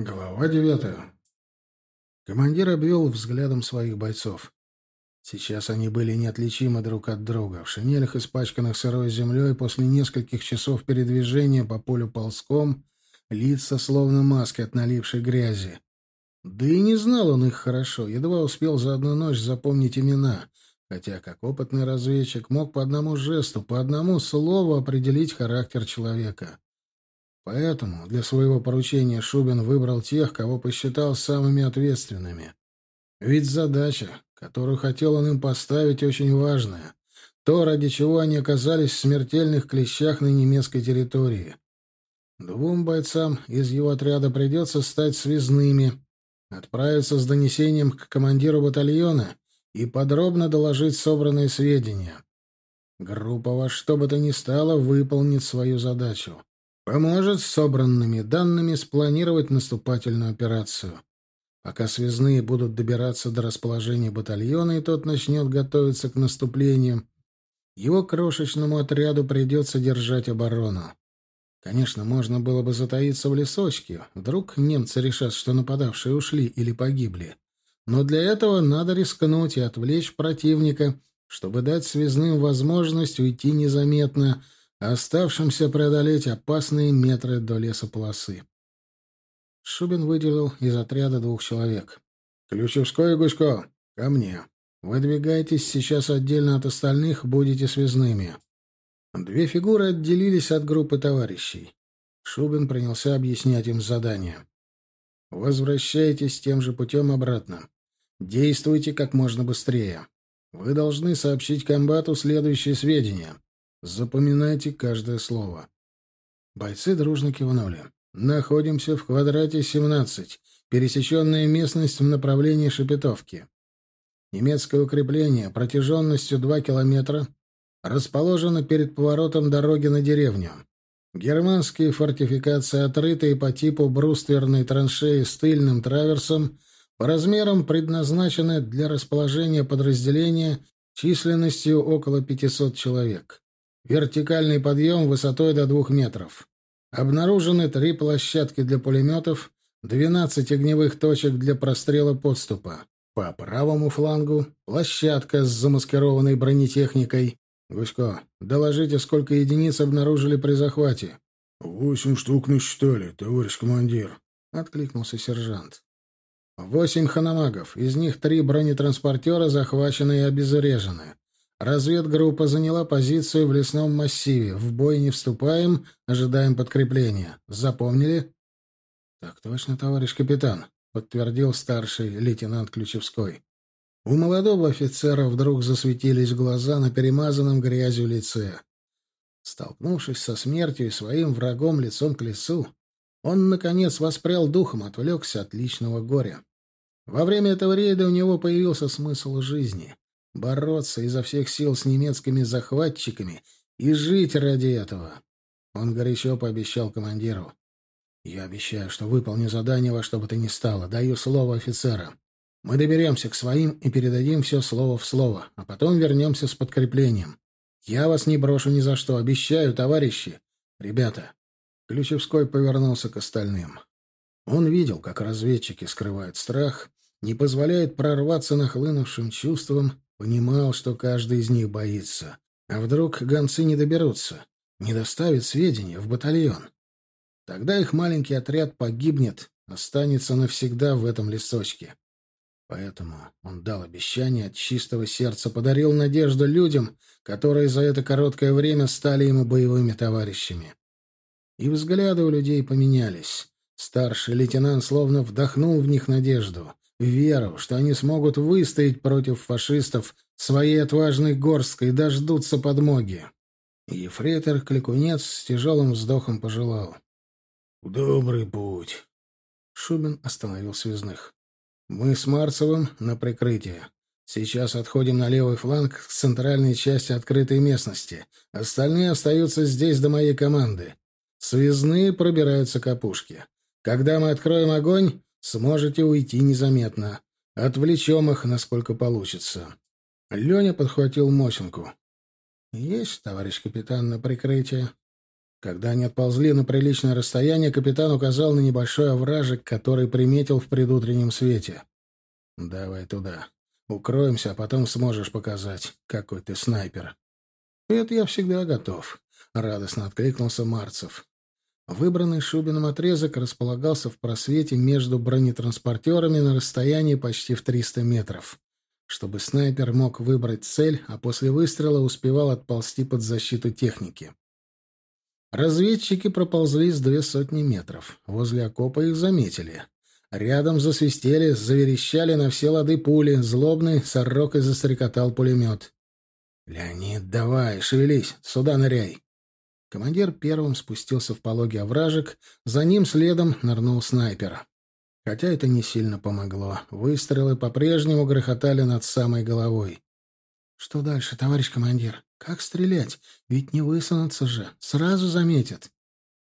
Глава девятая. Командир обвел взглядом своих бойцов. Сейчас они были неотличимы друг от друга. В шинелях, испачканных сырой землей, после нескольких часов передвижения по полю ползком, лица словно маски от налипшей грязи. Да и не знал он их хорошо, едва успел за одну ночь запомнить имена, хотя, как опытный разведчик, мог по одному жесту, по одному слову определить характер человека. Поэтому для своего поручения Шубин выбрал тех, кого посчитал самыми ответственными. Ведь задача, которую хотел он им поставить, очень важная. То, ради чего они оказались в смертельных клещах на немецкой территории. Двум бойцам из его отряда придется стать связными, отправиться с донесением к командиру батальона и подробно доложить собранные сведения. Группа во что бы то ни стало выполнит свою задачу. Поможет с собранными данными спланировать наступательную операцию. Пока связные будут добираться до расположения батальона, и тот начнет готовиться к наступлению, его крошечному отряду придется держать оборону. Конечно, можно было бы затаиться в лесочке. Вдруг немцы решат, что нападавшие ушли или погибли. Но для этого надо рискнуть и отвлечь противника, чтобы дать связным возможность уйти незаметно — оставшимся преодолеть опасные метры до лесополосы. Шубин выделил из отряда двух человек. «Ключевской и Гусько, ко мне. Выдвигайтесь сейчас отдельно от остальных, будете связными». Две фигуры отделились от группы товарищей. Шубин принялся объяснять им задание. «Возвращайтесь тем же путем обратно. Действуйте как можно быстрее. Вы должны сообщить комбату следующие сведения. Запоминайте каждое слово. Бойцы дружно кивнули. Находимся в квадрате 17, пересеченная местность в направлении Шепетовки. Немецкое укрепление протяженностью 2 километра расположено перед поворотом дороги на деревню. Германские фортификации, отрытые по типу брустверной траншеи с тыльным траверсом, по размерам предназначены для расположения подразделения численностью около 500 человек. Вертикальный подъем высотой до двух метров. Обнаружены три площадки для пулеметов, 12 огневых точек для прострела подступа. По правому флангу площадка с замаскированной бронетехникой. Гусько, доложите, сколько единиц обнаружили при захвате. «Восемь штук насчитали, товарищ командир», — откликнулся сержант. «Восемь ханамагов, из них три бронетранспортера захвачены и обезврежены. Разведгруппа заняла позицию в лесном массиве. В бой не вступаем, ожидаем подкрепления. Запомнили? — Так точно, товарищ капитан, — подтвердил старший лейтенант Ключевской. У молодого офицера вдруг засветились глаза на перемазанном грязью лице. Столкнувшись со смертью и своим врагом лицом к лесу, он, наконец, воспрял духом, отвлекся от личного горя. Во время этого рейда у него появился смысл жизни бороться изо всех сил с немецкими захватчиками и жить ради этого. Он горячо пообещал командиру. «Я обещаю, что выполню задание во что бы то ни стало. Даю слово офицера. Мы доберемся к своим и передадим все слово в слово, а потом вернемся с подкреплением. Я вас не брошу ни за что. Обещаю, товарищи. Ребята». Ключевской повернулся к остальным. Он видел, как разведчики скрывают страх, не позволяют прорваться нахлынувшим чувствам Понимал, что каждый из них боится. А вдруг гонцы не доберутся, не доставят сведения в батальон? Тогда их маленький отряд погибнет, останется навсегда в этом лесочке. Поэтому он дал обещание от чистого сердца, подарил надежду людям, которые за это короткое время стали ему боевыми товарищами. И взгляды у людей поменялись. Старший лейтенант словно вдохнул в них надежду веру, что они смогут выстоять против фашистов своей отважной горсткой и дождутся подмоги. Ефрейтор Кликунец с тяжелым вздохом пожелал. «Добрый путь!» Шубин остановил связных. «Мы с Марцевым на прикрытие. Сейчас отходим на левый фланг к центральной части открытой местности. Остальные остаются здесь до моей команды. Связные пробираются к опушке. Когда мы откроем огонь, Сможете уйти незаметно. Отвлечем их, насколько получится. Леня подхватил Мосинку. — Есть, товарищ капитан, на прикрытие. Когда они отползли на приличное расстояние, капитан указал на небольшой овражек, который приметил в предутреннем свете. «Давай туда. Укроемся, а потом сможешь показать, какой ты снайпер». «Это я всегда готов», — радостно откликнулся Марцев. Выбранный Шубиным отрезок располагался в просвете между бронетранспортерами на расстоянии почти в 300 метров, чтобы снайпер мог выбрать цель, а после выстрела успевал отползти под защиту техники. Разведчики проползли с две сотни метров. Возле окопа их заметили. Рядом засвистели, заверещали на все лады пули. Злобный сорокой застрекотал пулемет. «Леонид, давай, шевелись, сюда ныряй!» Командир первым спустился в пологий овражек, за ним следом нырнул снайпер. Хотя это не сильно помогло. Выстрелы по-прежнему грохотали над самой головой. «Что дальше, товарищ командир? Как стрелять? Ведь не высунуться же. Сразу заметят».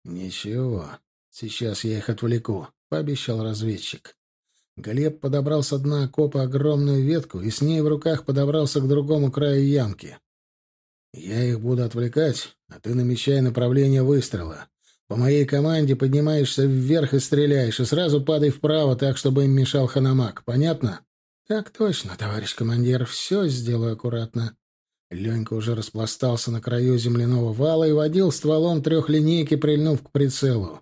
«Ничего. Сейчас я их отвлеку», — пообещал разведчик. Глеб подобрал с дна окопа огромную ветку и с ней в руках подобрался к другому краю ямки. «Я их буду отвлекать, а ты намечай направление выстрела. По моей команде поднимаешься вверх и стреляешь, и сразу падай вправо так, чтобы им мешал ханамак. Понятно?» «Так точно, товарищ командир, все сделаю аккуратно». Ленька уже распластался на краю земляного вала и водил стволом трехлинейки, прильнув к прицелу.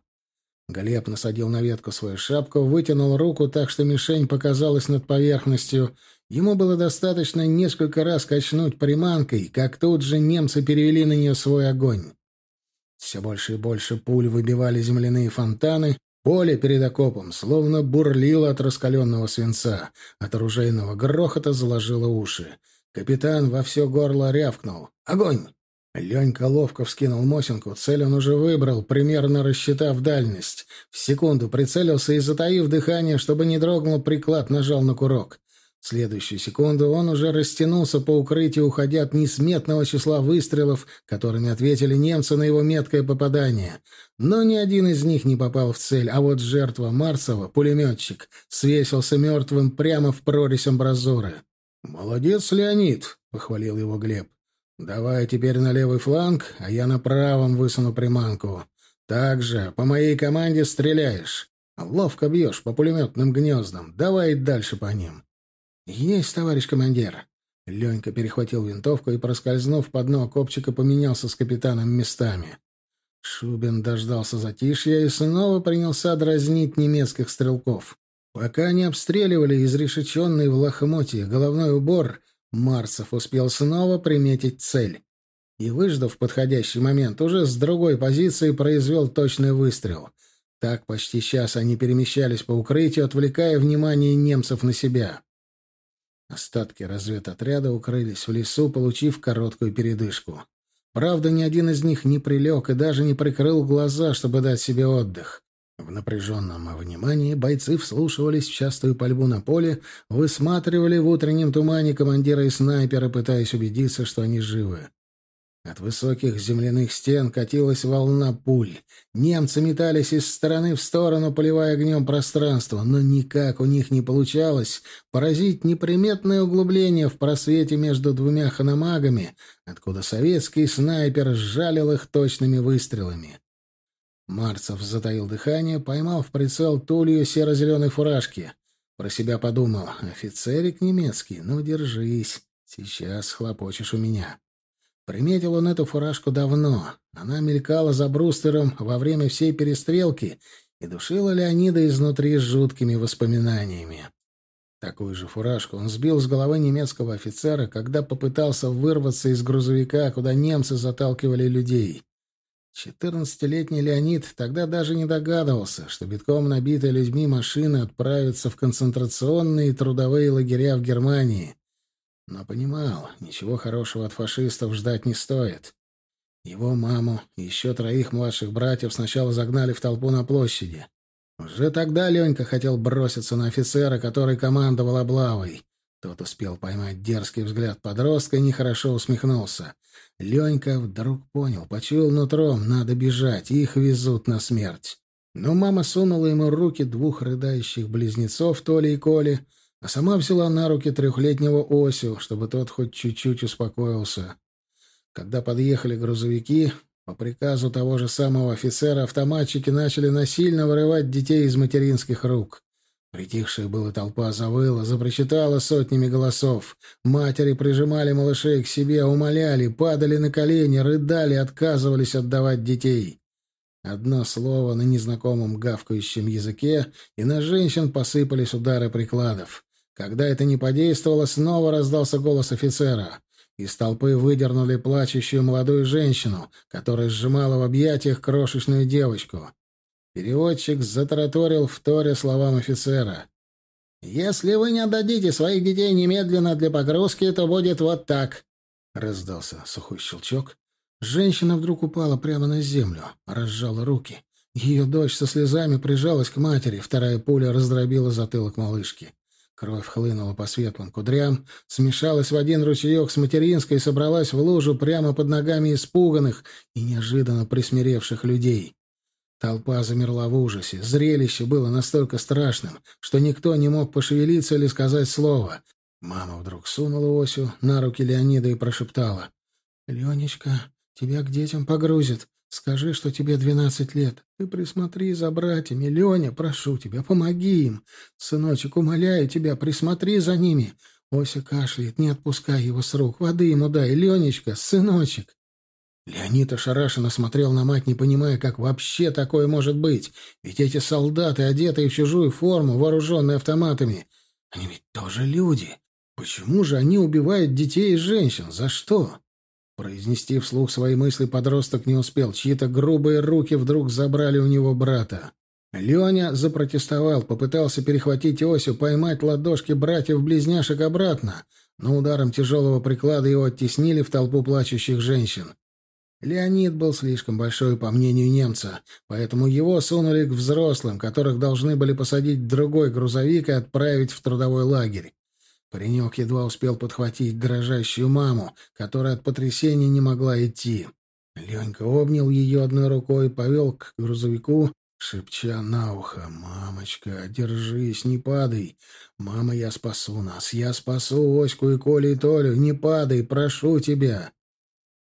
Глеб насадил на ветку свою шапку, вытянул руку так, что мишень показалась над поверхностью. Ему было достаточно несколько раз качнуть приманкой, как тут же немцы перевели на нее свой огонь. Все больше и больше пуль выбивали земляные фонтаны, Поле перед окопом словно бурлило от раскаленного свинца. От оружейного грохота заложило уши. Капитан во все горло рявкнул. «Огонь!» Ленька ловко вскинул Мосинку. Цель он уже выбрал, примерно рассчитав дальность. В секунду прицелился и, затаив дыхание, чтобы не дрогнул приклад, нажал на курок. В следующую секунду он уже растянулся по укрытию, уходя от несметного числа выстрелов, которыми ответили немцы на его меткое попадание. Но ни один из них не попал в цель, а вот жертва Марсова, пулеметчик, свесился мертвым прямо в прорезь амбразуры. «Молодец, Леонид!» — похвалил его Глеб. «Давай теперь на левый фланг, а я на правом высуну приманку. Так же, по моей команде стреляешь. Ловко бьешь по пулеметным гнездам. Давай дальше по ним. «Есть, товарищ командир!» Ленька перехватил винтовку и, проскользнув по дну окопчика, поменялся с капитаном местами. Шубин дождался затишья и снова принялся дразнить немецких стрелков. Пока они обстреливали изрешеченный в лохмотье головной убор, Марсов успел снова приметить цель. И, выждав подходящий момент, уже с другой позиции произвел точный выстрел. Так почти час они перемещались по укрытию, отвлекая внимание немцев на себя. Остатки разведотряда укрылись в лесу, получив короткую передышку. Правда, ни один из них не прилег и даже не прикрыл глаза, чтобы дать себе отдых. В напряженном внимании бойцы вслушивались в частую пальбу на поле, высматривали в утреннем тумане командира и снайпера, пытаясь убедиться, что они живы. От высоких земляных стен катилась волна пуль. Немцы метались из стороны в сторону, поливая огнем пространство, но никак у них не получалось поразить неприметное углубление в просвете между двумя ханамагами, откуда советский снайпер сжалил их точными выстрелами. Марцев затаил дыхание, поймал в прицел тулью серо-зеленой фуражки. Про себя подумал, офицерик немецкий, ну держись, сейчас хлопочешь у меня. Приметил он эту фуражку давно. Она мелькала за брустером во время всей перестрелки и душила Леонида изнутри жуткими воспоминаниями. Такую же фуражку он сбил с головы немецкого офицера, когда попытался вырваться из грузовика, куда немцы заталкивали людей. Четырнадцатилетний Леонид тогда даже не догадывался, что битком набитая людьми машины отправятся в концентрационные и трудовые лагеря в Германии, но понимал, ничего хорошего от фашистов ждать не стоит. Его маму и еще троих младших братьев сначала загнали в толпу на площади. Уже тогда Ленька хотел броситься на офицера, который командовал облавой. Тот успел поймать дерзкий взгляд подростка и нехорошо усмехнулся. Ленька вдруг понял, почуял нутром, надо бежать, их везут на смерть. Но мама сунула ему руки двух рыдающих близнецов, Толи и Коли, а сама взяла на руки трехлетнего Осю, чтобы тот хоть чуть-чуть успокоился. Когда подъехали грузовики, По приказу того же самого офицера автоматчики начали насильно вырывать детей из материнских рук. Притихшая была толпа завыла, запричитала сотнями голосов. Матери прижимали малышей к себе, умоляли, падали на колени, рыдали, отказывались отдавать детей. Одно слово на незнакомом гавкающем языке, и на женщин посыпались удары прикладов. Когда это не подействовало, снова раздался голос офицера. Из толпы выдернули плачущую молодую женщину, которая сжимала в объятиях крошечную девочку. Переводчик затараторил в торе словам офицера. «Если вы не отдадите своих детей немедленно для погрузки, то будет вот так!» Раздался сухой щелчок. Женщина вдруг упала прямо на землю, разжала руки. Ее дочь со слезами прижалась к матери, вторая пуля раздробила затылок малышки. Кровь хлынула по светлым кудрям, смешалась в один ручеек с материнской и собралась в лужу прямо под ногами испуганных и неожиданно присмиревших людей. Толпа замерла в ужасе. Зрелище было настолько страшным, что никто не мог пошевелиться или сказать слово. Мама вдруг сунула Осю на руки Леонида и прошептала. «Ленечка, тебя к детям погрузят. Скажи, что тебе двенадцать лет. Ты присмотри за братьями. Леня, прошу тебя, помоги им. Сыночек, умоляю тебя, присмотри за ними. Ося кашляет, не отпускай его с рук. Воды ему дай. Ленечка, сыночек. Леонид ошарашенно смотрел на мать, не понимая, как вообще такое может быть. Ведь эти солдаты, одетые в чужую форму, вооруженные автоматами, они ведь тоже люди. Почему же они убивают детей и женщин? За что? Произнести вслух свои мысли подросток не успел. Чьи-то грубые руки вдруг забрали у него брата. Леня запротестовал, попытался перехватить Осю, поймать ладошки братьев-близняшек обратно, но ударом тяжелого приклада его оттеснили в толпу плачущих женщин. Леонид был слишком большой, по мнению немца, поэтому его сунули к взрослым, которых должны были посадить в другой грузовик и отправить в трудовой лагерь. Паренек едва успел подхватить дрожащую маму, которая от потрясения не могла идти. Ленька обнял ее одной рукой, повел к грузовику, шепча на ухо. «Мамочка, держись, не падай. Мама, я спасу нас, я спасу Оську и Колю и Толю. Не падай, прошу тебя».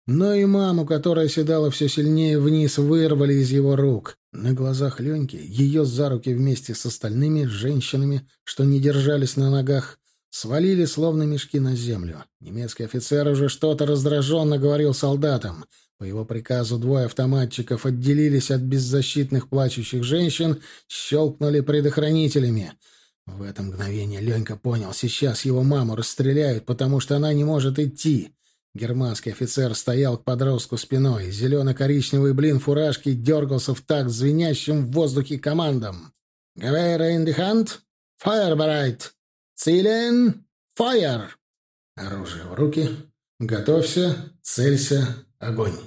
Но и маму, которая седала все сильнее вниз, вырвали из его рук. На глазах Леньки ее за руки вместе с остальными женщинами, что не держались на ногах, Свалили, словно мешки на землю. Немецкий офицер уже что-то раздраженно говорил солдатам. По его приказу двое автоматчиков отделились от беззащитных плачущих женщин, щелкнули предохранителями. В это мгновение Ленька понял, сейчас его маму расстреляют, потому что она не может идти. Германский офицер стоял к подростку спиной. Зелено-коричневый блин фуражки дергался в такт звенящим в воздухе командам. «Гевейра in die Hand! Feuerbereit!» «Цилен! Фаер!» Оружие в руки. «Готовься! Целься! Огонь!»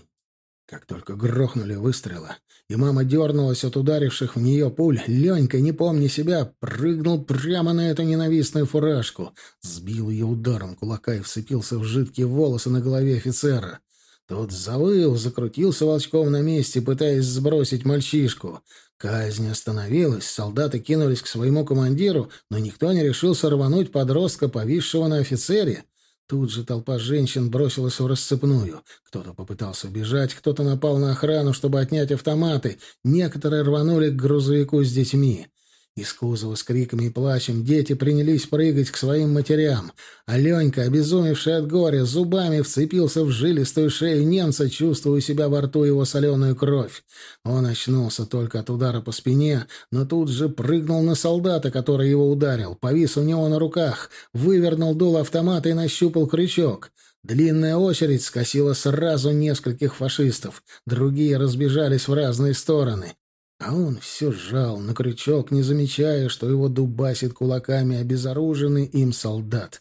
Как только грохнули выстрелы, и мама дернулась от ударивших в нее пуль, Ленька, не помня себя, прыгнул прямо на эту ненавистную фуражку, сбил ее ударом кулака и вцепился в жидкие волосы на голове офицера. Тот завыл, закрутился волчком на месте, пытаясь сбросить мальчишку. Казнь остановилась, солдаты кинулись к своему командиру, но никто не решился рвануть подростка, повисшего на офицере. Тут же толпа женщин бросилась в расцепную. Кто-то попытался убежать, кто-то напал на охрану, чтобы отнять автоматы. Некоторые рванули к грузовику с детьми. Из кузова с криками и плачем дети принялись прыгать к своим матерям. Аленька, обезумевший от горя, зубами вцепился в жилистую шею немца, чувствуя себя во рту его соленую кровь. Он очнулся только от удара по спине, но тут же прыгнул на солдата, который его ударил, повис у него на руках, вывернул дуло автомата и нащупал крючок. Длинная очередь скосила сразу нескольких фашистов. Другие разбежались в разные стороны. А он все жал на крючок, не замечая, что его дубасит кулаками обезоруженный им солдат.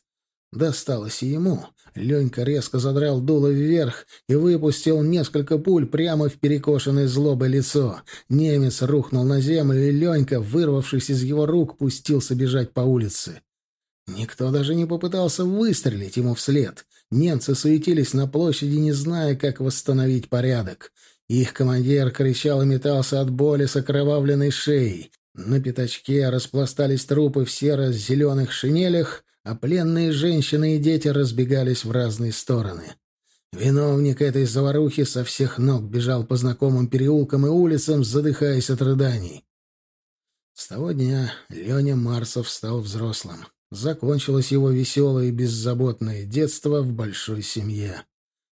Досталось и ему. Ленька резко задрал дуло вверх и выпустил несколько пуль прямо в перекошенное злобой лицо. Немец рухнул на землю, и Ленька, вырвавшись из его рук, пустился бежать по улице. Никто даже не попытался выстрелить ему вслед. Немцы суетились на площади, не зная, как восстановить порядок. Их командир кричал и метался от боли с окровавленной шеей. На пятачке распластались трупы в серо-зеленых шинелях, а пленные женщины и дети разбегались в разные стороны. Виновник этой заварухи со всех ног бежал по знакомым переулкам и улицам, задыхаясь от рыданий. С того дня Леня Марсов стал взрослым. Закончилось его веселое и беззаботное детство в большой семье.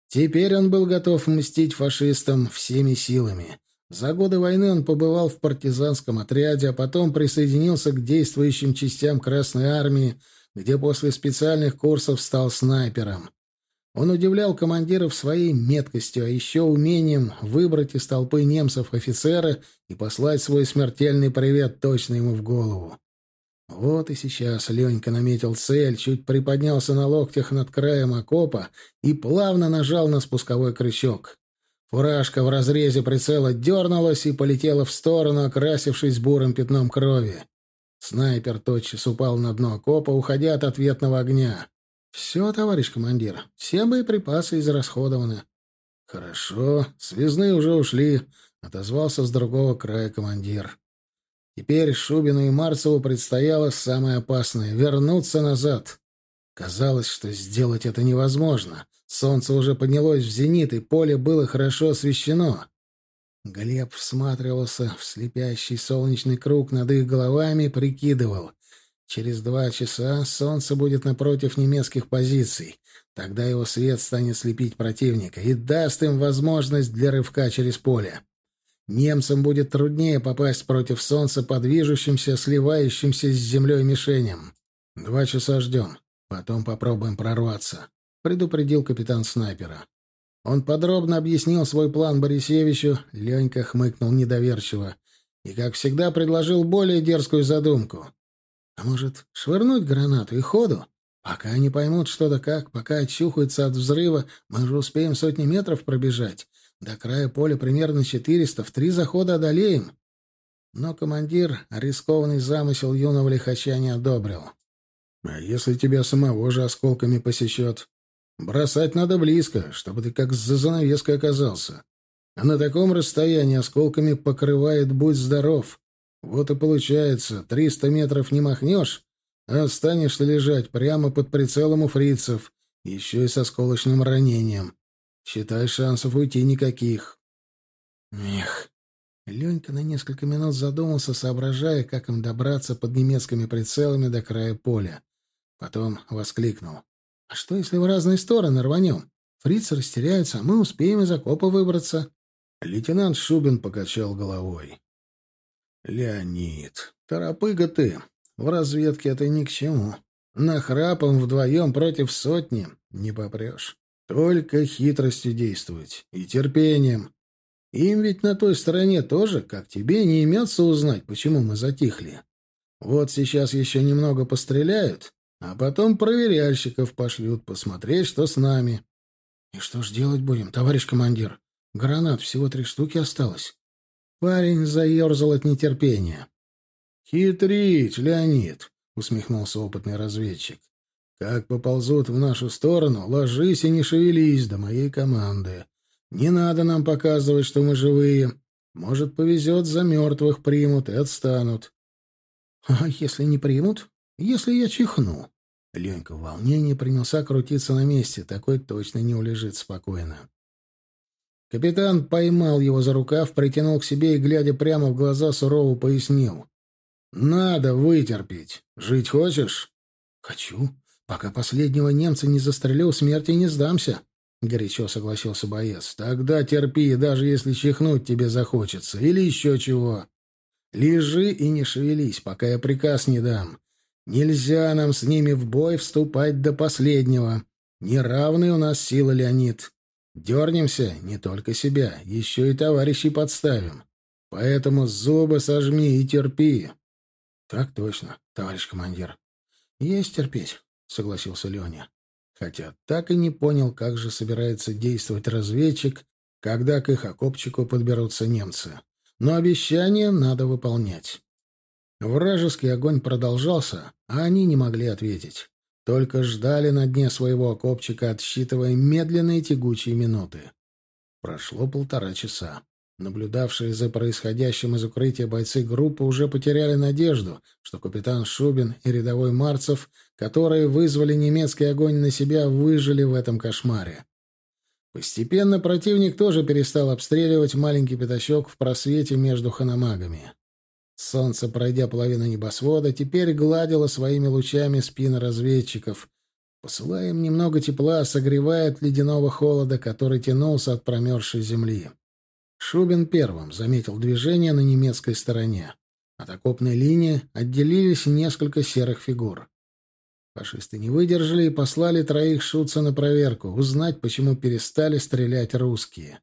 Теперь он был готов мстить фашистам всеми силами. За годы войны он побывал в партизанском отряде, а потом присоединился к действующим частям Красной Армии, где после специальных курсов стал снайпером. Он удивлял командиров своей меткостью, а еще умением выбрать из толпы немцев офицера и послать свой смертельный привет точно ему в голову. Вот и сейчас Ленька наметил цель, чуть приподнялся на локтях над краем окопа и плавно нажал на спусковой крючок. Фуражка в разрезе прицела дернулась и полетела в сторону, окрасившись бурым пятном крови. Снайпер тотчас упал на дно окопа, уходя от ответного огня. «Все, товарищ командир, все боеприпасы израсходованы». «Хорошо, связные уже ушли», — отозвался с другого края командир. Теперь Шубину и Марцеву предстояло самое опасное — вернуться назад. Казалось, что сделать это невозможно. Солнце уже поднялось в зенит, и поле было хорошо освещено. Глеб всматривался в слепящий солнечный круг над их головами, прикидывал. Через два часа солнце будет напротив немецких позиций. Тогда его свет станет слепить противника и даст им возможность для рывка через поле. Немцам будет труднее попасть против солнца по движущимся, сливающимся с землей мишеням. Два часа ждем. Потом попробуем прорваться, — предупредил капитан снайпера. Он подробно объяснил свой план Борисевичу, Ленька хмыкнул недоверчиво и, как всегда, предложил более дерзкую задумку. А может, швырнуть гранату и ходу? Пока они поймут что да как, пока очухаются от взрыва, мы же успеем сотни метров пробежать. До края поля примерно четыреста, в три захода одолеем. Но командир рискованный замысел юного лихача не одобрил. А если тебя самого же осколками посечет? Бросать надо близко, чтобы ты как за занавеской оказался. А на таком расстоянии осколками покрывает «Будь здоров». Вот и получается, триста метров не махнешь, а останешься лежать прямо под прицелом у фрицев, еще и со сколочным ранением. Считай, шансов уйти никаких. Эх. Ленька на несколько минут задумался, соображая, как им добраться под немецкими прицелами до края поля. Потом воскликнул. «А что, если в разные стороны рванем? Фрицы растеряются, а мы успеем из окопа выбраться». Лейтенант Шубин покачал головой. «Леонид, торопыга ты. В разведке это ни к чему. Нахрапом вдвоем против сотни не попрешь. Только хитростью действовать и терпением. Им ведь на той стороне тоже, как тебе, не имется узнать, почему мы затихли. Вот сейчас еще немного постреляют, а потом проверяльщиков пошлют посмотреть, что с нами. — И что ж делать будем, товарищ командир? Гранат всего три штуки осталось. Парень заерзал от нетерпения. «Хитрить, Леонид!» — усмехнулся опытный разведчик. «Как поползут в нашу сторону, ложись и не шевелись до моей команды. Не надо нам показывать, что мы живые. Может, повезет, за мертвых примут и отстанут». «А если не примут? Если я чихну?» Ленька в волнении принялся крутиться на месте. Такой точно не улежит спокойно. Капитан поймал его за рукав, притянул к себе и, глядя прямо в глаза, сурово пояснил. «Надо вытерпеть. Жить хочешь?» «Хочу. Пока последнего немца не застрелил, смерти не сдамся», — горячо согласился боец. «Тогда терпи, даже если чихнуть тебе захочется. Или еще чего. Лежи и не шевелись, пока я приказ не дам. Нельзя нам с ними в бой вступать до последнего. Неравный у нас сила, Леонид. Дернемся, не только себя, еще и товарищей подставим. Поэтому зубы сожми и терпи. — Так точно, товарищ командир. — Есть терпеть, — согласился Леня. Хотя так и не понял, как же собирается действовать разведчик, когда к их окопчику подберутся немцы. Но обещание надо выполнять. Вражеский огонь продолжался, а они не могли ответить. Только ждали на дне своего окопчика, отсчитывая медленные тягучие минуты. Прошло полтора часа. Наблюдавшие за происходящим из укрытия бойцы группы уже потеряли надежду, что капитан Шубин и рядовой Марцев, которые вызвали немецкий огонь на себя, выжили в этом кошмаре. Постепенно противник тоже перестал обстреливать маленький пятачок в просвете между ханамагами. Солнце, пройдя половину небосвода, теперь гладило своими лучами спины разведчиков, посылая им немного тепла, согревая от ледяного холода, который тянулся от промерзшей земли. Шубин первым заметил движение на немецкой стороне. От окопной линии отделились несколько серых фигур. Фашисты не выдержали и послали троих шутца на проверку, узнать, почему перестали стрелять русские.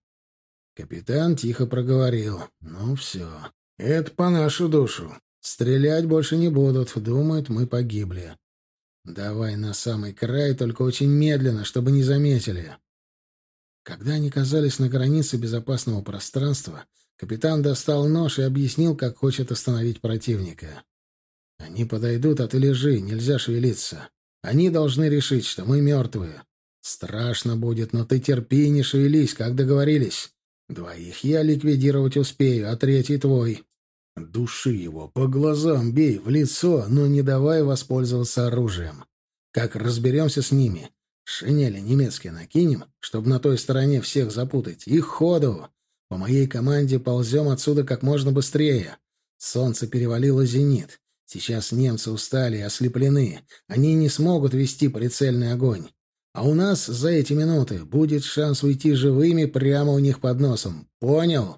Капитан тихо проговорил. «Ну все, это по нашу душу. Стрелять больше не будут, думают, мы погибли. Давай на самый край, только очень медленно, чтобы не заметили». Когда они казались на границе безопасного пространства, капитан достал нож и объяснил, как хочет остановить противника. Они подойдут, а ты лежи, нельзя шевелиться. Они должны решить, что мы мертвые. Страшно будет, но ты терпи не шевелись, как договорились. Двоих я ликвидировать успею, а третий твой. Души его, по глазам бей, в лицо, но не давай воспользоваться оружием. Как разберемся с ними, шинели немецкие накинем, чтобы на той стороне всех запутать, и ходу. По моей команде ползем отсюда как можно быстрее. Солнце перевалило зенит. Сейчас немцы устали и ослеплены. Они не смогут вести прицельный огонь. А у нас за эти минуты будет шанс уйти живыми прямо у них под носом. Понял?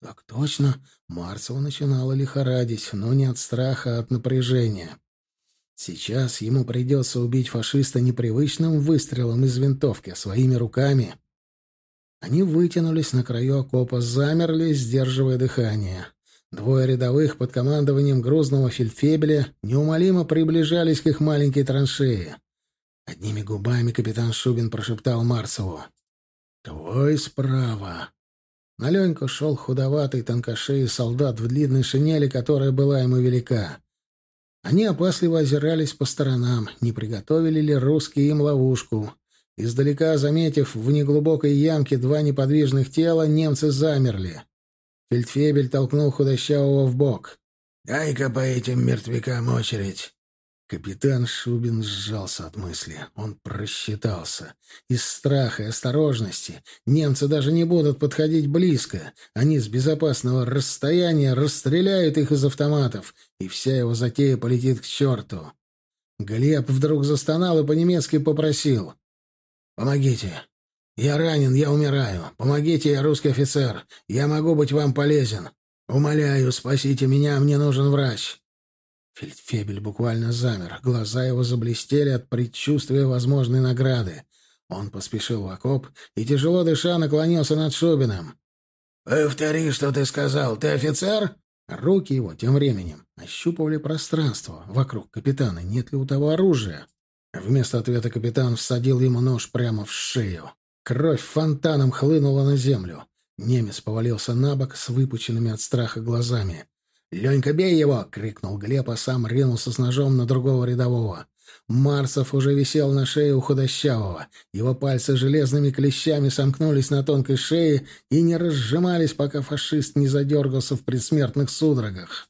Так точно. Марцева начинала лихорадить, но не от страха, а от напряжения. Сейчас ему придется убить фашиста непривычным выстрелом из винтовки, своими руками. Они вытянулись на краю окопа, замерли, сдерживая дыхание. Двое рядовых под командованием грузного фельдфебеля неумолимо приближались к их маленькой траншее. Одними губами капитан Шубин прошептал Марсову. «Твой справа». На Леньку шел худоватый тонкошеый солдат в длинной шинели, которая была ему велика. Они опасливо озирались по сторонам, не приготовили ли русские им ловушку. Издалека, заметив в неглубокой ямке два неподвижных тела, немцы замерли. Фельдфебель толкнул худощавого в бок. «Дай-ка по этим мертвякам очередь!» Капитан Шубин сжался от мысли. Он просчитался. Из страха и осторожности немцы даже не будут подходить близко. Они с безопасного расстояния расстреляют их из автоматов, и вся его затея полетит к черту. Глеб вдруг застонал и по-немецки попросил. «Помогите! «Я ранен, я умираю. Помогите, я русский офицер. Я могу быть вам полезен. Умоляю, спасите меня, мне нужен врач». Фельдфебель буквально замер. Глаза его заблестели от предчувствия возможной награды. Он поспешил в окоп и, тяжело дыша, наклонился над Шубиным. «Повтори, что ты сказал. Ты офицер?» Руки его тем временем ощупывали пространство вокруг капитана. Нет ли у того оружия? Вместо ответа капитан всадил ему нож прямо в шею. Кровь фонтаном хлынула на землю. Немец повалился на бок с выпученными от страха глазами. «Ленька, бей его!» — крикнул Глеб, а сам ринулся с ножом на другого рядового. Марсов уже висел на шее у худощавого. Его пальцы железными клещами сомкнулись на тонкой шее и не разжимались, пока фашист не задергался в предсмертных судорогах.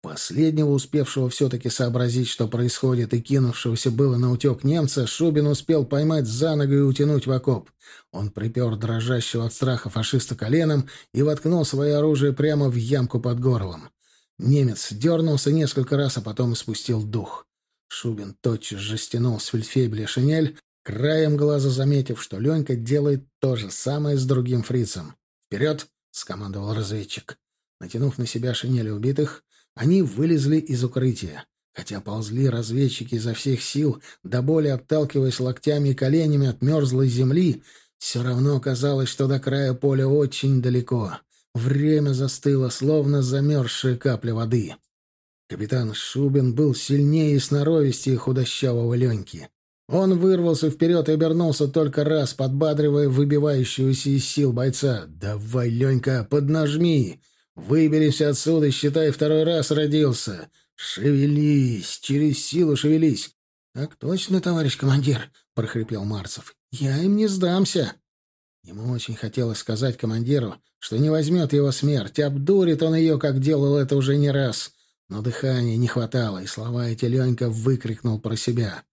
Последнего, успевшего все-таки сообразить, что происходит, и кинувшегося было на утек немца, Шубин успел поймать за ногу и утянуть в окоп. Он припер дрожащего от страха фашиста коленом и воткнул свое оружие прямо в ямку под горлом. Немец дернулся несколько раз, а потом испустил дух. Шубин тотчас же стянул с фельдфебеля шинель, краем глаза заметив, что Ленька делает то же самое с другим фрицем. «Вперед!» — скомандовал разведчик. Натянув на себя шинели убитых, они вылезли из укрытия. Хотя ползли разведчики изо всех сил, до боли отталкиваясь локтями и коленями от мерзлой земли, все равно казалось, что до края поля очень далеко. Время застыло, словно замерзшая капля воды. Капитан Шубин был сильнее и сноровистее худощавого Леньки. Он вырвался вперед и обернулся только раз, подбадривая выбивающегося из сил бойца. «Давай, Ленька, поднажми!» Выберемся отсюда, считай, второй раз родился. Шевелись, через силу шевелись. — Так точно, товарищ командир, — прохрипел Марцев. — Я им не сдамся. Ему очень хотелось сказать командиру, что не возьмет его смерть, обдурит он ее, как делал это уже не раз. Но дыхания не хватало, и слова эти Ленька выкрикнул про себя.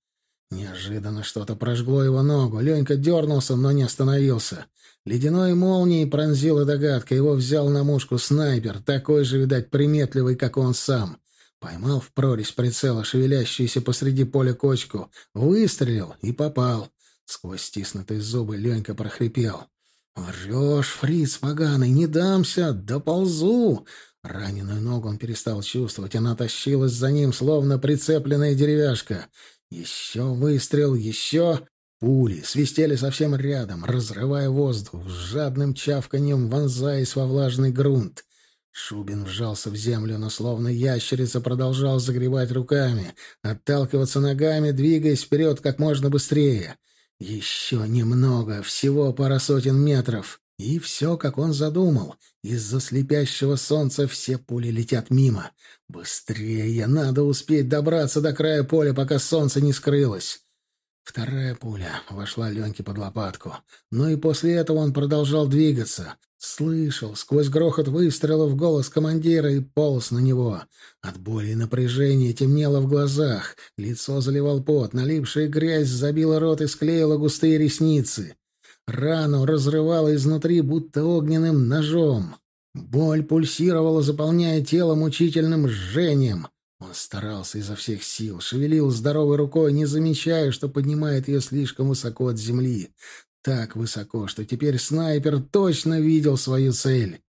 Неожиданно что-то прожгло его ногу. Ленька дернулся, но не остановился. Ледяной молнией пронзила догадка. Его взял на мушку снайпер, такой же, видать, приметливый, как он сам. Поймал в прорезь прицела шевелящуюся посреди поля кочку, выстрелил и попал. Сквозь стиснутые зубы Ленька прохрипел. «Врешь, фриц поганый, не дамся, доползу!» Раненую ногу он перестал чувствовать, она тащилась за ним, словно прицепленная деревяшка. Еще выстрел, еще... Пули свистели совсем рядом, разрывая воздух, с жадным чавканьем вонзаясь во влажный грунт. Шубин вжался в землю, но словно ящерица продолжал загребать руками, отталкиваться ногами, двигаясь вперед как можно быстрее. Еще немного, всего пара сотен метров. И все, как он задумал. Из-за слепящего солнца все пули летят мимо. Быстрее, надо успеть добраться до края поля, пока солнце не скрылось. Вторая пуля вошла Леньке под лопатку. Но и после этого он продолжал двигаться. Слышал сквозь грохот выстрелов голос командира и полз на него. От боли и напряжения темнело в глазах. Лицо заливал пот, налипшая грязь забила рот и склеила густые ресницы. Рану разрывало изнутри, будто огненным ножом. Боль пульсировала, заполняя тело мучительным жжением. Старался изо всех сил, шевелил здоровой рукой, не замечая, что поднимает ее слишком высоко от земли. Так высоко, что теперь снайпер точно видел свою цель.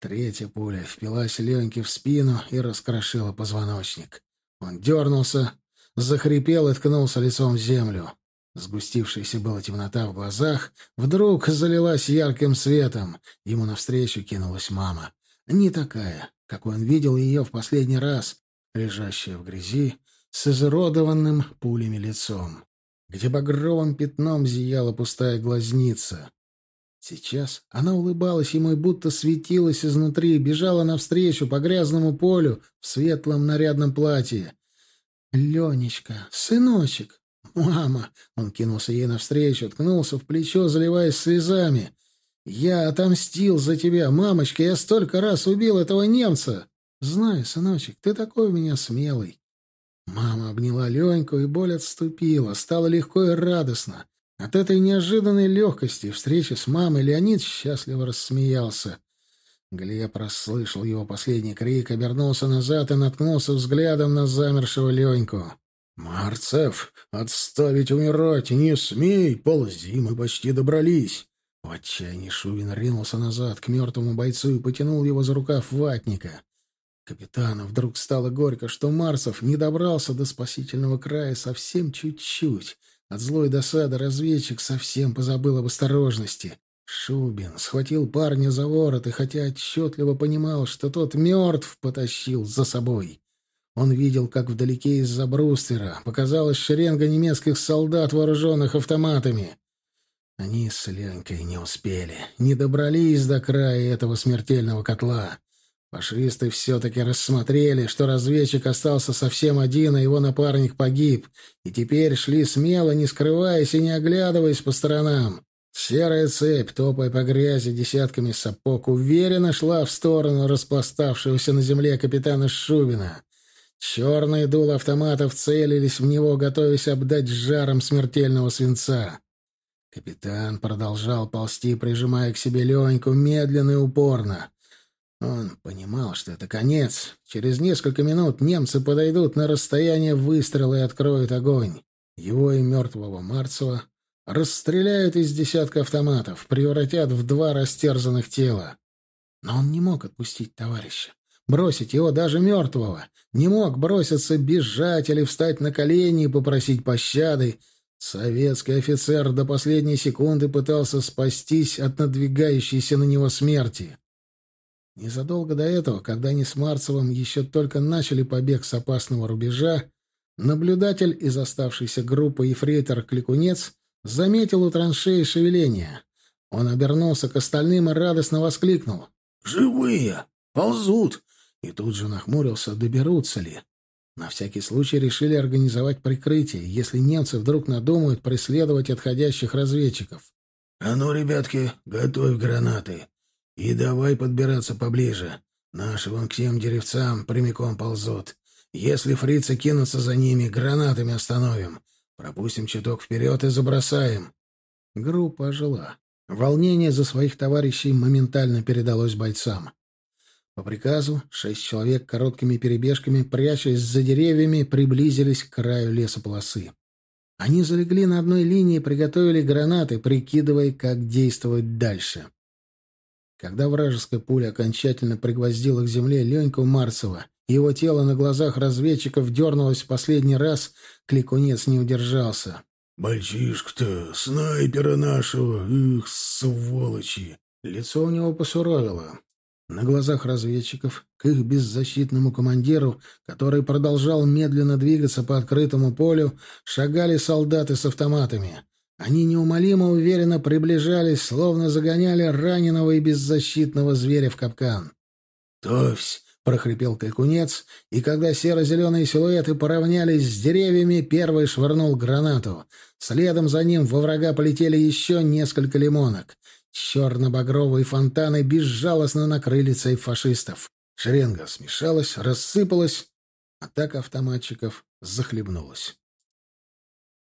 Третья пуля впилась Леньке в спину и раскрошила позвоночник. Он дернулся, захрипел и ткнулся лицом в землю. Сгустившаяся была темнота в глазах, вдруг залилась ярким светом. Ему навстречу кинулась мама. Не такая, как он видел ее в последний раз, лежащая в грязи, с изуродованным пулями лицом где багровым пятном зияла пустая глазница. Сейчас она улыбалась ему и будто светилась изнутри, бежала навстречу по грязному полю в светлом нарядном платье. «Ленечка, сыночек, мама!» Он кинулся ей навстречу, ткнулся в плечо, заливаясь слезами. «Я отомстил за тебя, мамочка, я столько раз убил этого немца!» «Знаю, сыночек, ты такой у меня смелый. Мама обняла Леньку, и боль отступила, стало легко и радостно. От этой неожиданной легкости встречи с мамой Леонид счастливо рассмеялся. Глеб расслышал его последний крик, обернулся назад и наткнулся взглядом на замершего Леньку. «Марцев, отставить умирать! Не смей! Ползи, мы почти добрались!» В отчаянии Шувин ринулся назад к мертвому бойцу и потянул его за рукав ватника. Капитану вдруг стало горько, что Марсов не добрался до спасительного края совсем чуть-чуть. От злой досады разведчик совсем позабыл об осторожности. Шубин схватил парня за ворот и, хотя отчетливо понимал, что тот мертв, потащил за собой. Он видел, как вдалеке из-за бруствера показалась шеренга немецких солдат, вооруженных автоматами. Они с Ленькой не успели, не добрались до края этого смертельного котла. Фашисты все-таки рассмотрели, что разведчик остался совсем один, а его напарник погиб, и теперь шли смело, не скрываясь и не оглядываясь по сторонам. Серая цепь, топая по грязи десятками сапог, уверенно шла в сторону распластавшегося на земле капитана Шубина. Черные дула автоматов целились в него, готовясь обдать жаром смертельного свинца. Капитан продолжал ползти, прижимая к себе Леньку, медленно и упорно. Он понимал, что это конец. Через несколько минут немцы подойдут на расстояние выстрела и откроют огонь. Его и мертвого Марцева расстреляют из десятка автоматов, превратят в два растерзанных тела. Но он не мог отпустить товарища. Бросить его даже мертвого. Не мог броситься, бежать или встать на колени и попросить пощады. Советский офицер до последней секунды пытался спастись от надвигающейся на него смерти. Незадолго до этого, когда они с Марцевым еще только начали побег с опасного рубежа, наблюдатель из оставшейся группы ефрейтор Кликунец заметил у траншеи шевеление. Он обернулся к остальным и радостно воскликнул. «Живые! Ползут!» И тут же нахмурился, доберутся ли. На всякий случай решили организовать прикрытие, если немцы вдруг надумают преследовать отходящих разведчиков. «А ну, ребятки, готовь гранаты!» И давай подбираться поближе. Наши вон к тем деревцам прямиком ползут. Если фрицы кинутся за ними, гранатами остановим. Пропустим чуток вперед и забросаем. Группа ожила. Волнение за своих товарищей моментально передалось бойцам. По приказу шесть человек короткими перебежками, прячась за деревьями, приблизились к краю лесополосы. Они залегли на одной линии приготовили гранаты, прикидывая, как действовать дальше. Когда вражеская пуля окончательно пригвоздила к земле Леньку Марцева, его тело на глазах разведчиков дернулось в последний раз, кликунец не удержался. «Мальчишка-то, снайпера нашего, их сволочи!» Лицо у него посуровило. На глазах разведчиков к их беззащитному командиру, который продолжал медленно двигаться по открытому полю, шагали солдаты с автоматами. Они неумолимо уверенно приближались, словно загоняли раненого и беззащитного зверя в капкан. «Товсь!» — прохрипел крикунец, и когда серо-зеленые силуэты поравнялись с деревьями, первый швырнул гранату. Следом за ним во врага полетели еще несколько лимонок. Черно-багровые фонтаны безжалостно накрыли цепь фашистов. Шеренга смешалась, рассыпалась, атака автоматчиков захлебнулась.